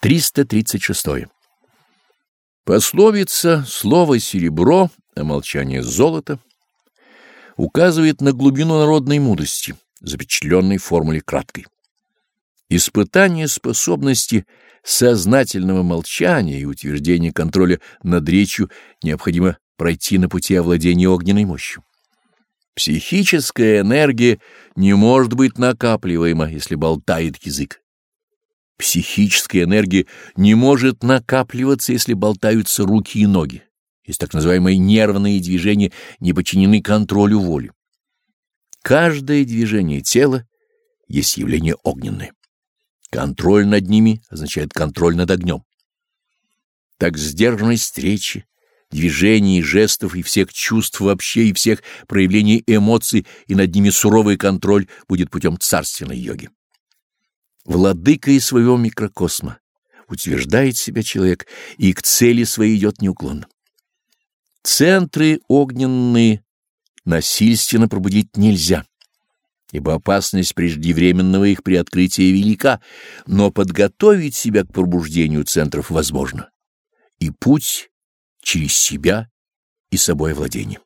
336. Пословица «слово серебро, а молчание золото» указывает на глубину народной мудрости, запечатленной в формуле краткой. Испытание способности сознательного молчания и утверждения контроля над речью необходимо пройти на пути овладения огненной мощью. Психическая энергия не может быть накапливаема, если болтает язык. Психическая энергия не может накапливаться, если болтаются руки и ноги, если так называемые нервные движения не подчинены контролю воли. Каждое движение тела есть явление огненное. Контроль над ними означает контроль над огнем. Так сдержанность речи, движений, жестов и всех чувств вообще и всех проявлений эмоций и над ними суровый контроль будет путем царственной йоги. Владыкой своего микрокосма утверждает себя человек и к цели своей идет неуклонно. Центры огненные насильственно пробудить нельзя, ибо опасность преждевременного их при открытии велика, но подготовить себя к пробуждению центров возможно, и путь через себя и собой владение.